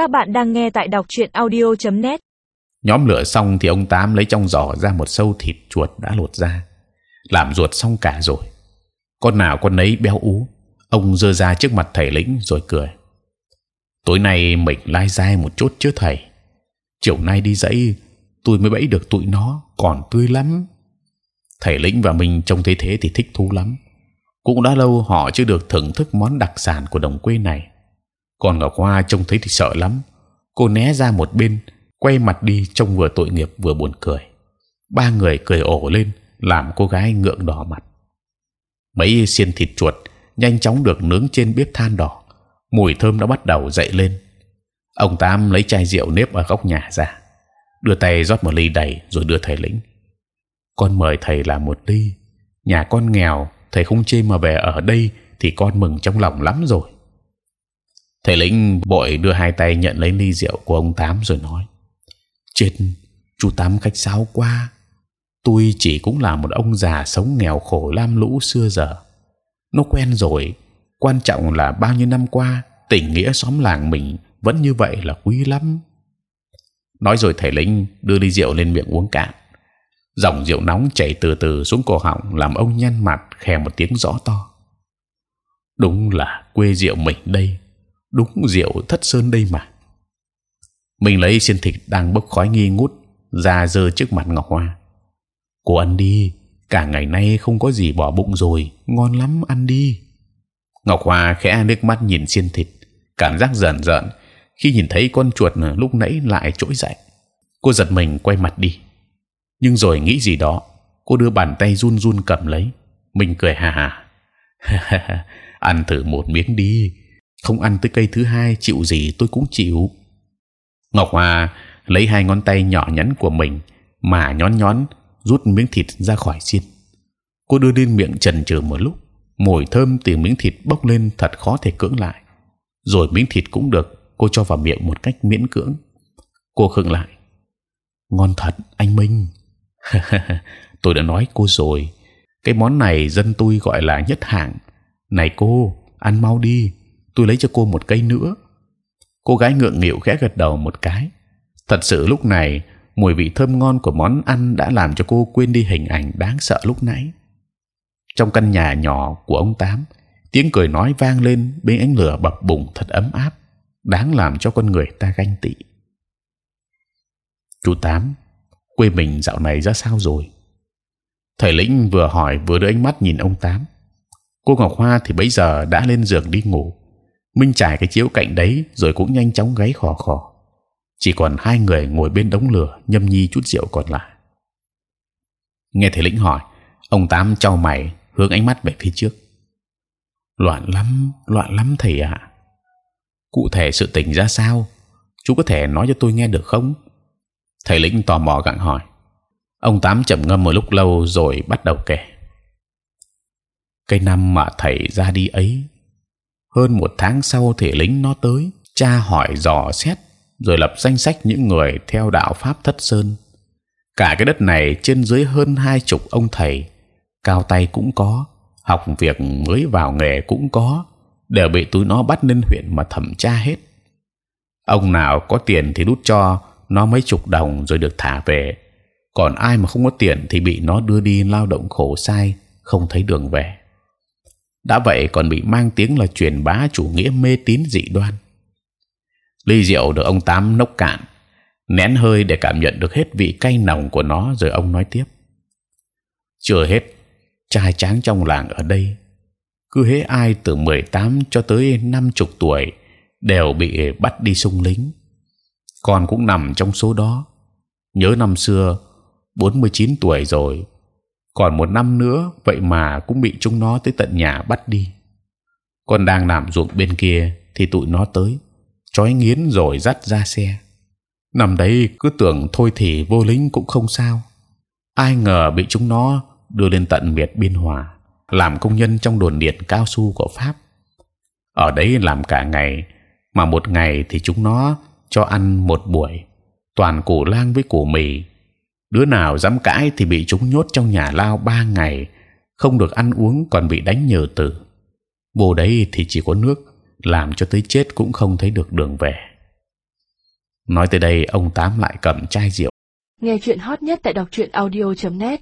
Các bạn đang nghe tại đọc truyện audio.net. Nhóm lửa xong thì ông tám lấy trong giỏ ra một sâu thịt chuột đã lột ra, làm ruột xong cả rồi. Con nào con nấy béo ú. Ông dơ ra trước mặt thầy lĩnh rồi cười. Tối nay mình lai dai một chút chứ thầy. Chiều nay đi dãy tôi mới bẫy được tụi nó còn tươi lắm. Thầy lĩnh và mình trông thấy thế thì thích thú lắm. Cũng đã lâu họ chưa được thưởng thức món đặc sản của đồng quê này còn ngọc hoa trông thấy thì sợ lắm. Cô né ra một bên, quay mặt đi trông vừa tội nghiệp vừa buồn cười. Ba người cười ổ lên, làm cô gái ngượng đỏ mặt. Mấy xiên thịt chuột nhanh chóng được nướng trên bếp than đỏ. Mùi thơm đã bắt đầu dậy lên. Ông tám lấy chai rượu nếp ở góc nhà ra, đưa tay rót một ly đầy rồi đưa thầy lĩnh. Con mời thầy làm một ly. Nhà con nghèo, thầy không chê mà về ở đây thì con mừng trong lòng lắm rồi thầy lĩnh bội đưa hai tay nhận lấy ly rượu của ông tám rồi nói, chết, chú tám khách sáo quá. Tôi chỉ cũng là một ông già sống nghèo khổ lam lũ xưa giờ. Nó quen rồi, quan trọng là bao nhiêu năm qua, tình nghĩa xóm làng mình vẫn như vậy là quý lắm. Nói rồi thầy lĩnh đưa ly rượu lên miệng uống cạn. Dòng rượu nóng chảy từ từ xuống cổ họng, làm ông nhăn mặt khè một tiếng rõ to. Đúng là quê rượu mình đây đúng rượu thất sơn đây mà. Mình lấy xiên thịt đang bốc khói nghi ngút, ra dơ trước mặt ngọc hoa. Cô ăn đi, cả ngày nay không có gì bỏ bụng rồi, ngon lắm, ăn đi. Ngọc hoa khẽ nước mắt nhìn xiên thịt, cảm giác dần dần khi nhìn thấy con chuột lúc nãy lại trỗi dậy. Cô giật mình quay mặt đi. Nhưng rồi nghĩ gì đó, cô đưa bàn tay run run cầm lấy. Mình cười hà hà. Ăn thử một miếng đi không ăn tới cây thứ hai, chịu gì tôi cũng chịu. Ngọc hoa lấy hai ngón tay nhỏ nhắn của mình mà nhón nhón rút miếng thịt ra khỏi xiên. Cô đưa lên miệng trần trừ một lúc, mùi thơm từ miếng thịt bốc lên thật khó thể cưỡng lại. Rồi miếng thịt cũng được cô cho vào miệng một cách miễn cưỡng. Cô khựng lại. Ngon thật, anh minh. Tôi đã nói cô rồi. Cái món này dân tôi gọi là nhất hạng. Này cô, ăn mau đi tôi lấy cho cô một cây nữa. Cô gái ngượng nghịu khẽ gật đầu một cái. Thật sự lúc này, mùi vị thơm ngon của món ăn đã làm cho cô quên đi hình ảnh đáng sợ lúc nãy. Trong căn nhà nhỏ của ông tám, tiếng cười nói vang lên bên ánh lửa bập bùng thật ấm áp, đáng làm cho con người ta ganh tị. Chú tám, quê mình dạo này ra sao rồi? Thầy lĩnh vừa hỏi vừa đưa ánh mắt nhìn ông tám. Cô ngọc hoa thì bấy giờ đã lên giường đi ngủ minh trải cái chiếu cạnh đấy rồi cũng nhanh chóng gáy khò khò. Chỉ còn hai người ngồi bên đống lửa nhâm nhi chút rượu còn lại. Nghe thầy lĩnh hỏi, ông tám trao mày, hướng ánh mắt về phía trước. Loạn lắm loạn lắm thầy ạ. Cụ thể sự tình ra sao? Chú có thể nói cho tôi nghe được không? Thầy lĩnh tò mò gặng hỏi. Ông tám trầm ngâm một lúc lâu rồi bắt đầu kể. Cái năm mà thầy ra đi ấy hơn một tháng sau thể lính nó tới. Cha hỏi dò xét, rồi lập danh sách những người theo đạo pháp thất sơn. Cả cái đất này trên dưới hơn hai chục ông thầy. Cao tay cũng có, học việc mới vào nghề cũng có, đều bị tụi nó bắt lên huyện mà thẩm tra hết. Ông nào có tiền thì đút cho, nó mấy chục đồng rồi được thả về. Còn ai mà không có tiền thì bị nó đưa đi lao động khổ sai, không thấy đường về đã vậy còn bị mang tiếng là truyền bá chủ nghĩa mê tín dị đoan. Ly rượu được ông tám nốc cạn, nén hơi để cảm nhận được hết vị cay nồng của nó rồi ông nói tiếp. Chưa hết, trai tráng trong làng ở đây, cứ hễ ai từ 18 cho tới năm chục tuổi đều bị bắt đi sung lính. Con cũng nằm trong số đó. Nhớ năm xưa 49 tuổi rồi còn một năm nữa, vậy mà cũng bị chúng nó tới tận nhà bắt đi. Con đang làm ruộng bên kia thì tụi nó tới. Trói nghiến rồi dắt ra xe. Nằm đấy cứ tưởng thôi thì vô lính cũng không sao. Ai ngờ bị chúng nó đưa lên tận miệt biên hòa, làm công nhân trong đồn điện cao su của pháp. Ở đấy làm cả ngày, mà một ngày thì chúng nó cho ăn một buổi, toàn củ lang với củ mì đứa nào dám cãi thì bị chúng nhốt trong nhà lao ba ngày, không được ăn uống còn bị đánh nhờ tử vô đấy thì chỉ có nước, làm cho tới chết cũng không thấy được đường về. Nói tới đây, ông tám lại cầm chai rượu. Nghe chuyện hot nhất tại đọc truyện audio.net